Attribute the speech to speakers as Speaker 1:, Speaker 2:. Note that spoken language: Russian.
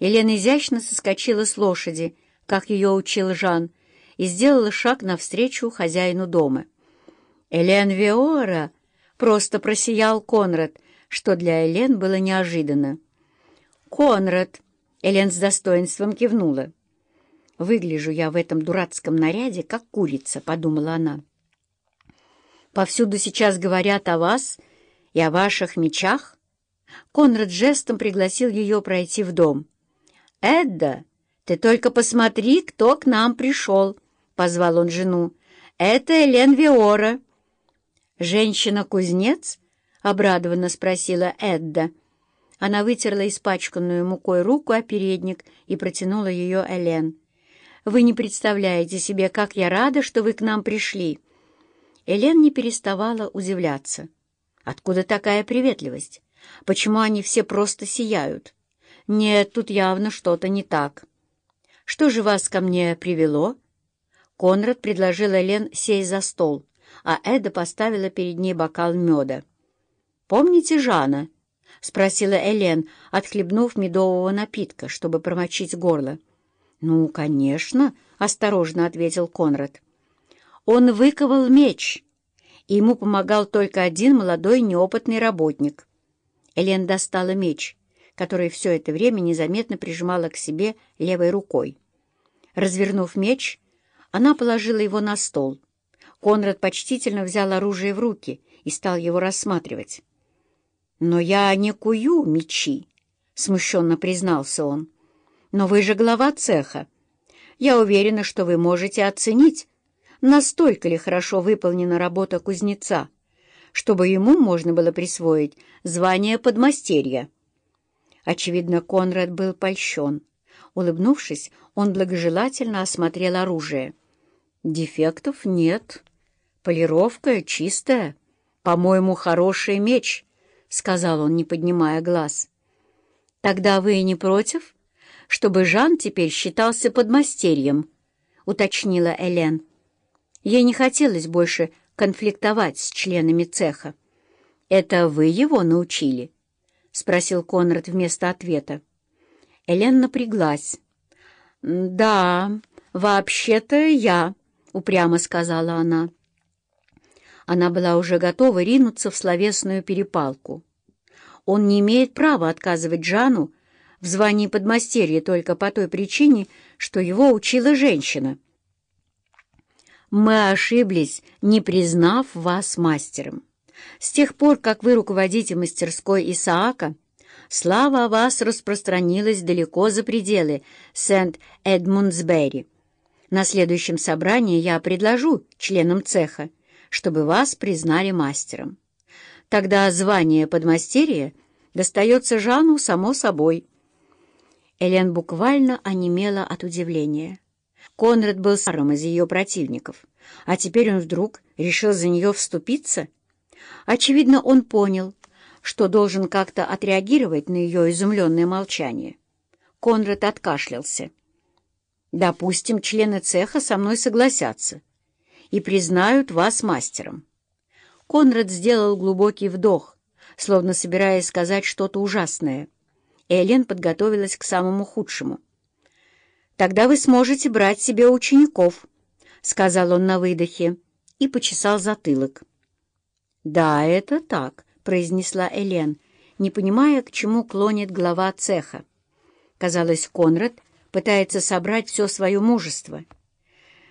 Speaker 1: Елена изящно соскочила с лошади, как ее учил Жан, и сделала шаг навстречу хозяину дома. «Элен Виора!» — просто просиял Конрад, что для Элен было неожиданно. «Конрад!» — Элен с достоинством кивнула. «Выгляжу я в этом дурацком наряде, как курица», — подумала она. «Повсюду сейчас говорят о вас и о ваших мечах». Конрад жестом пригласил ее пройти в дом. «Эдда, ты только посмотри, кто к нам пришел», — позвал он жену. «Это Элен Виора». «Женщина-кузнец?» — обрадованно спросила Эдда. Она вытерла испачканную мукой руку о передник и протянула ее Элен. «Вы не представляете себе, как я рада, что вы к нам пришли!» Элен не переставала удивляться. «Откуда такая приветливость? Почему они все просто сияют?» «Нет, тут явно что-то не так». «Что же вас ко мне привело?» Конрад предложил Элен сесть за стол, а Эда поставила перед ней бокал меда. «Помните Жана?» — спросила Элен, отхлебнув медового напитка, чтобы промочить горло. «Ну, конечно», — осторожно ответил Конрад. «Он выковал меч, и ему помогал только один молодой неопытный работник». Элен достала меч, который все это время незаметно прижимала к себе левой рукой. Развернув меч, она положила его на стол. Конрад почтительно взял оружие в руки и стал его рассматривать. «Но я не кую мечи», — смущенно признался он. Но вы же глава цеха. Я уверена, что вы можете оценить, настолько ли хорошо выполнена работа кузнеца, чтобы ему можно было присвоить звание подмастерья. Очевидно, Конрад был польщен. Улыбнувшись, он благожелательно осмотрел оружие. «Дефектов нет. Полировка чистая. По-моему, хороший меч», — сказал он, не поднимая глаз. «Тогда вы не против?» чтобы Жан теперь считался подмастерьем», — уточнила Элен. Ей не хотелось больше конфликтовать с членами цеха. «Это вы его научили?» — спросил Конрад вместо ответа. Элен напряглась. «Да, вообще-то я», — упрямо сказала она. Она была уже готова ринуться в словесную перепалку. Он не имеет права отказывать Жану в звании подмастерья только по той причине, что его учила женщина. Мы ошиблись, не признав вас мастером. С тех пор, как вы руководите мастерской Исаака, слава о вас распространилась далеко за пределы Сент-Эдмундсбери. На следующем собрании я предложу членам цеха, чтобы вас признали мастером. Тогда звание подмастерья достается Жану само собой. Элен буквально онемела от удивления. Конрад был старым из ее противников, а теперь он вдруг решил за нее вступиться? Очевидно, он понял, что должен как-то отреагировать на ее изумленное молчание. Конрад откашлялся. «Допустим, члены цеха со мной согласятся и признают вас мастером». Конрад сделал глубокий вдох, словно собираясь сказать что-то ужасное — Эллен подготовилась к самому худшему. «Тогда вы сможете брать себе учеников», — сказал он на выдохе и почесал затылок. «Да, это так», — произнесла Элен, не понимая, к чему клонит глава цеха. Казалось, Конрад пытается собрать все свое мужество —